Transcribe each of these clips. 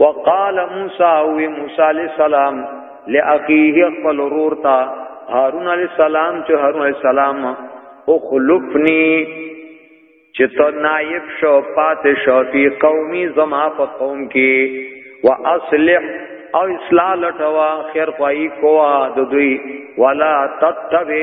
وقال موسی او موسی علی السلام لاخیه خپل ورور تا هارون علی السلام چې هارون علی السلام او خلفنی چې ته نائب شو پات شو فی قومی زما په قوم کې واصلح او اصلاح لټوا خیر خوای کوا د دوی ولا تتبع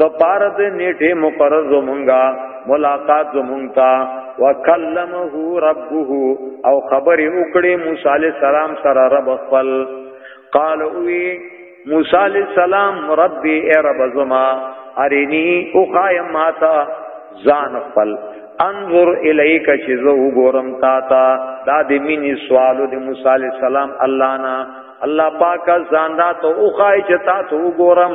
د پاره د نیټه مقرر زمونږه ملاقات زمونږه وکلمه ربه او خبر وکړي موسی علی السلام سره رب خپل قال وی موسی علی السلام ربي ای رب زما ارینی او خایم ماتا ځان خپل انظر الیک چې زه وګورم تا تا دا د مینې سوالو د موسی علی السلام الله نه الله پاک ځان را ته او خای چې تا ته وګورم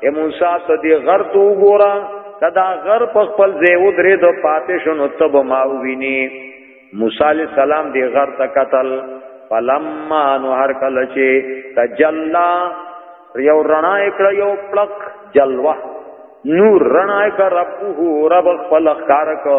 اے موسی ته دی غر تو ګورا کدا غر په خپل ځای و درې د پاتې شنو تب ما ویني موسی علی السلام دی غر ته قتل فلما نو هر کله چې تجلا یو رڼا کړ یو پلک جلوه نور رڼا کړ ربو رب خپل کار کو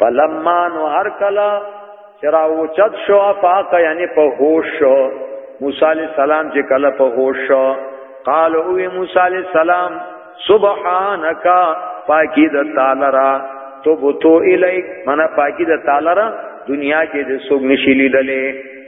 فلما نو هر کلا چرا اوچت شو افاق یعنی په هوش شو موسی علیہ السلام چې کله په هوش شو قال او موسی علیہ السلام سبحانك پاکی د تعالی را تو بوتو الیک منا پاکی د تعالی را دنیا کې د سوګ نشی لیدلې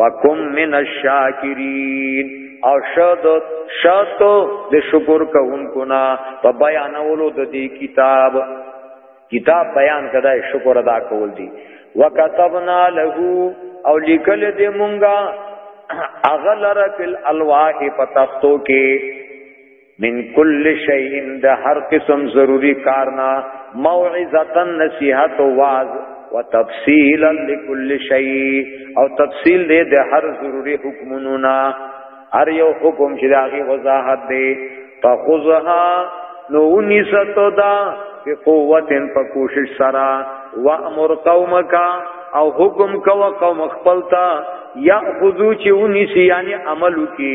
وکم من الشاکرین او شد شد د شکر کوونکو نا په بیانولو د دې کتاب کتاب بیان کدا شکر ادا کول دي وکتبنا له او لیکل دې مونږه اغلر فل الواح پتختو کې من کل شیء د هر قسم ضروری کارنا موعظه نصیحت او واعظ وتفصیلا لكل شیء او تفصیل دې د هر ضروری حکمونو نا هر یو حکم چې داغي وضاحت دی فخذها نو ونیستو دا په قوت په کوشش سره وامر قومک او حکم کو قوم خپلتا یا خذو چې ونیسی یعنی عملو کی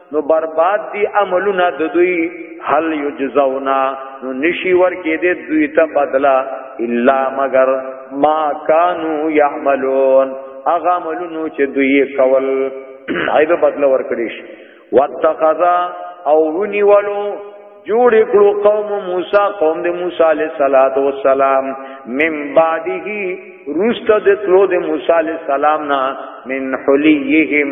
نو برباد دي عملونه د دوی هل یجزونا نو نشي ورکې دې دوی ته بدلا الا مگر ما کانو یعملون اغه عملونو چې دوی کول ایبه بدلا ورکړي شي واتخذا او ونی ولو جوړ کړو قوم موسی قوم د موسی علیہ الصلات والسلام من بعده رست د تلو د موسی علیہ السلام نا من حلیهم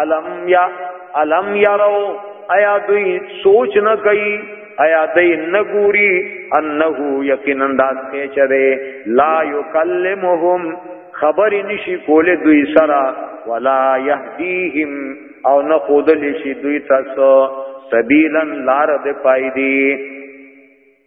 الم یا الم یرو ایا دوی سوچ نه کوي ایا دای نګوري انه یقینا داس کې چره لا یکلمهم خبر نشي کوله دوی سره ولا يهديهم او نه خودل شي دوی تاسو سبیلن لار د پای دی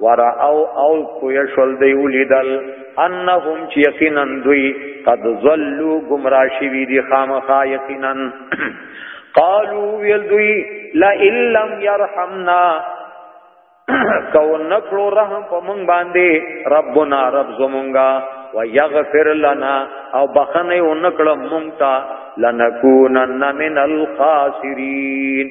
ورا او او کویا شول دی ولیدل انهم چې یقینا دوی قد ظلوا گمراه شوی دی خامخا یقینا قالو ویل دوی لا لم يرحمنا کو نکړو رحم په مونږ باندې ربنا رب زمونږه ويغفر لنا او بخنه ونکړه مونږ ته لنکونن من الخاسرین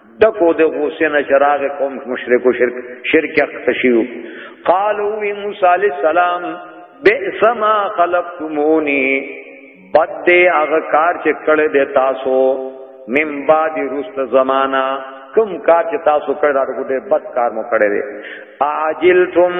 ټکو د غوسه نه چراغ قوم مشرک او شرک شرک اختشیو قالو وی موسی علی السلام بئس ما خلقتمونی بد دی هغه کار چې کړه د تاسو من بعد رست زمانہ کوم کار چې تاسو کړه دا ډېر بد کار مو کړی دی عاجلتم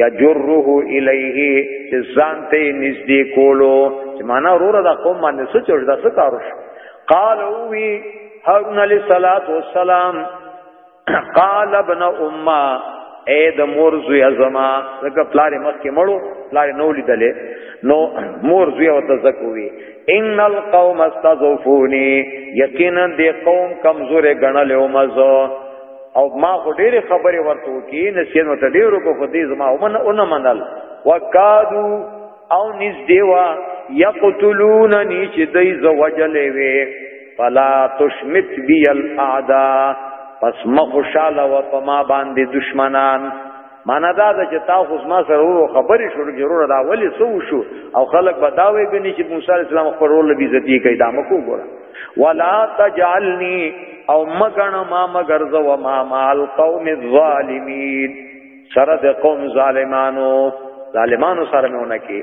یجره الیه چې ځان ته نږدې کولو چې معنا وروره دا قوم باندې څه چور دا څه کار شو قال وی هارون علیہ الصلات والسلام قال ابن امه اے د مور زوی ازما زکه پلار مخ کې مړو پلار نو لیدلې نو مور زوی او تزکوي ان القوم استضعفوني یقینا دې قوم کمزورې غنلې او مزه او ما خو ډېرې خبرې ورته وکي نسیان ورته ډېرو کو خو دې زما ومن اون منل وکادو او نس دیوا یقتلوننی چې دای ز وجلې وې فلا تشمت بی الاعداء پس مخشاله و پما باندې دشمنان معنا دا ده چې تا خو ما سره ورو خبرې شروع کړو دا ولې سو شو او خلک به دا وایي غني چې موسی عليه السلام خپل رول به عزت یې کوي دا مکو ګوره ولا تجعلني او مګن ما مگر زو ما مال قوم الظالمين سره د قوم ظالمانو ظالمانو سره مونږ کې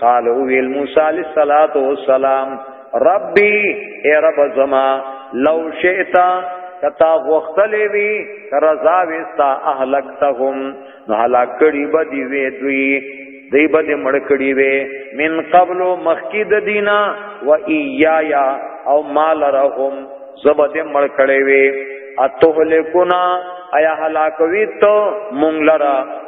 قال او ویل موسی علیہ الصلات والسلام ربي اے رب زما لو شئتا کتا غختلې وی رضا وستا اهلکتهم نو هلاک کړي بدی وی دوی دی بد مړ کړي وی من قبل مخکی د دینا و ایایا او مال رحم زبد مړ کړي وی اتهلکنا ایا هلاکوي ته مونږ لرا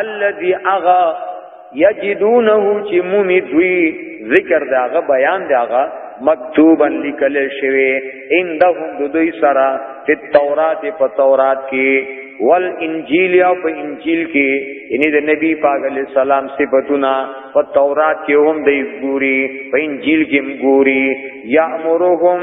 الذي اغا یجدونه چې مومي دوی ذکر داغه بیان داغه مکتوبا لیکل شوی عندهم د دوی سره په تورات په تورات کې ول انجیل او په انجیل کې یعنی د نبی پاک علی السلام صفاتونه په تورات کې هم دی ګوري په انجیل کې هم ګوري یامرهم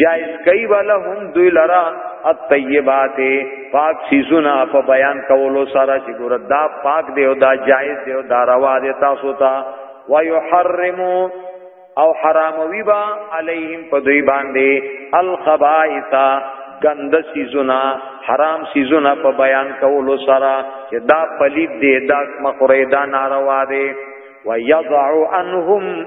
جائز کوي ولهم دوی لرا الطيبات پاک سيزونه په بیان کولو سره چې ګور دا پاک دی او دا جائز دی او دا روا دی تاسو ته ويحرمو او حراموي با عليهم په دوی باندې الخبائث گند سیزونا حرام سیزونا په بیان کولو سره چې دا پلید دی دا مخوره دا ناروا دی ويضع عنهم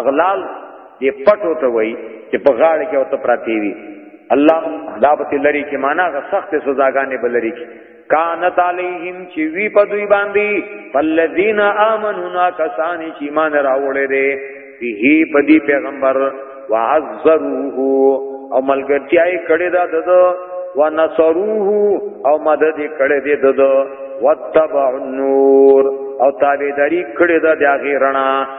اغلال دې پټو ته وای چې په غاړه کې او ته پراتی وي الله دابت لری کې معنا غ سخت سزاګانې بلری کې کانت علیہم چی وی په دوی باندې فالذین آمنوا کسان چې ایمان راوړې دي به په دې پیغمبر وعذروه او ملګرتیاي کړي دا ددو ونصروه او مدد کړي دې ددو وتبع النور او تابعداري کړي دا د غیرنا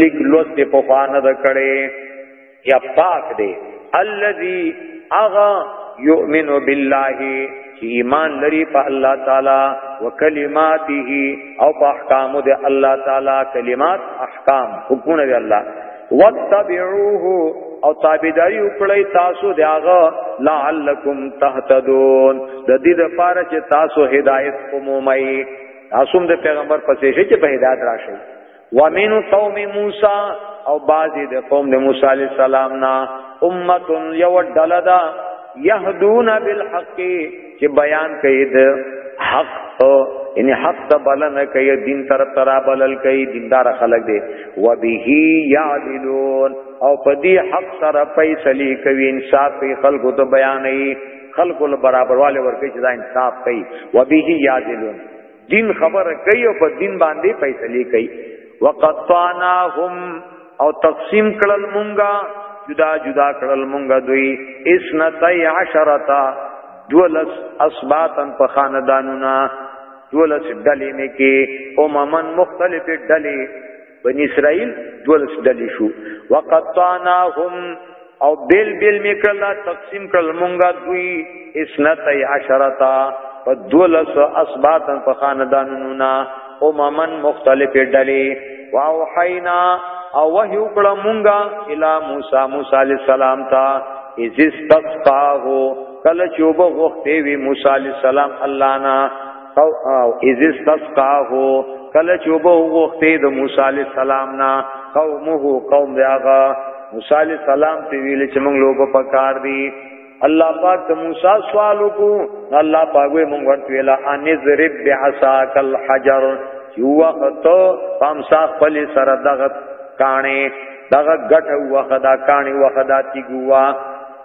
لیک لوست په خوانه د کړي یا پاک دی الذي اغا یؤمن بالله چې ایمان لري په الله تعالی وکلماته او په احکام د الله تعالی کلمات احکام حکمونه د الله واتبعوه او تابعداري وکړئ تاسو د هغه لعلکم تهتدون د دې لپاره چې تاسو هدایت کومئ تاسو د پیغمبر پسې شي چې په هدایت راشي ومن قوم موسی او بعضی د قوم د موسی علی السلام نا امه یو دلدا یهدون بالحق چې بیان کوي د حق یعنی حق ته بلنه کوي دین طرف ترا بلل کوي دیندار خلک دي و به یعدلون او په دې حق سره فیصله کوي انصاف خلکو ته بیانوي خلکو له برابرواله ورکړي چې دا انصاف کوي وبه یادلون دین خبره کوي او په دین باندې فیصله کوي وقطعناهم او تقسیم کړل مونږه جدا جدا کړل مونږه دوی اسنتای عشرتا دولس اسباتن په خاندانونه دولس ډلې نه کې او ممن مختلفې ډلې بنی اسرائیل دولس ډلې شو وقطعناهم او بیل بیل میکړه تقسیم کړل مونږه دوی اسنتای عشرتا په دولس اسباتن په خاندانونو نا اممن مختلف ډلې واوحینا او وحی وکړه مونږه الی موسی موسی علی السلام تا اذ استسقاه کله چې وبغختې وی موسی علی السلام الله نه او او اذ استسقاه کله چې وبو وخته د موسی علی السلام نا قومه قوم داغه موسی علی السلام ته ویل چې موږ لوګو پکار دی الله پاک د موسی سوال وکړو الله پاک وی موږ ورته ویلا ان ذرب بعصاک الحجر یو وخت پام سا خپل سره دغه کانه دغه غټه وخدا کانه وخدا تیګوا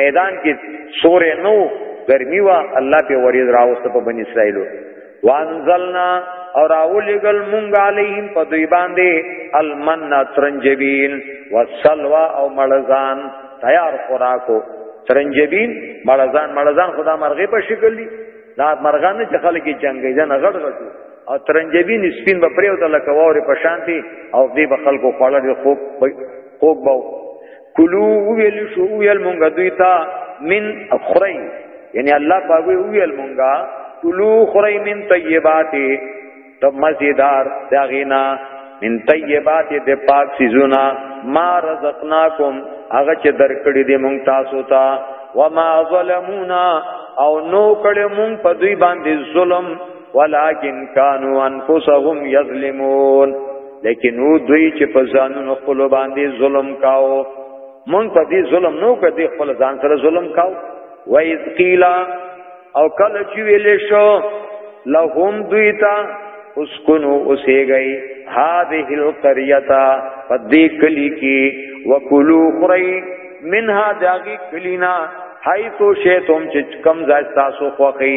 میدان کې سورې نو ګرمي وا الله په وریز راوست په بنی اسرائیلو وانزلنا اور اولیگل مونگ علیہم پا دوی باندے المن ترنجبین والسلوى او ملزان تیار خوراکو ترنجبین ملزان ملزان خدا مرغی پا شکل دی دا مرغان نه چې خلک جنگي جن غړ غړو او ترنجبین سپین به پریو ته لکه ووري په شانتي او دې به خلکو خړل خو خو باو کلو ویل شو ویل مونږه دوی ته من خری یعنی الله پاک ویل مونږه کلو خری من طیبات تو مزیدار داغینا من طیبات د پاک سیزونا ما رزقناکم هغه چې درکړي دي مونږ تاسو ته وما ظلمونا او نو کړه مونږ په دوی باندې ظلم ولكن كانوا انفسهم يظلمون لیکن او دوی چې په ځانونو خپل باندې ظلم کاو مونږ په دې ظلم نو کدي خپل ځان سره ظلم کاو و اذ قیل او کله چې ویل شو لهم دوی ته اسکنو اوسېږي هذه القريه په دې کلی کې وکلو خری منها داغي کلینا حیث شیتم چې کم ځای تاسو خوخی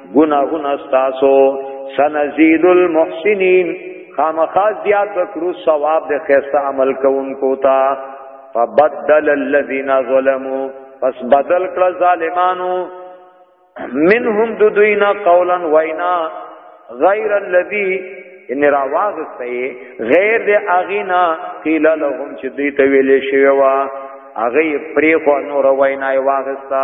گناہون استاسو سنزید المحسنین خامخا زیاد بکرو ثواب د خیسته عمل کوونکو تا فبدل الذین ظلموا پس بدل کړه ظالمانو منهم دو دوینا قولا وینا غیر الذی ان راواز سي غیر د اغینا قیل لهم چې دوی ته ویلې شوی وا اغه پرې خو نور وینا واغستا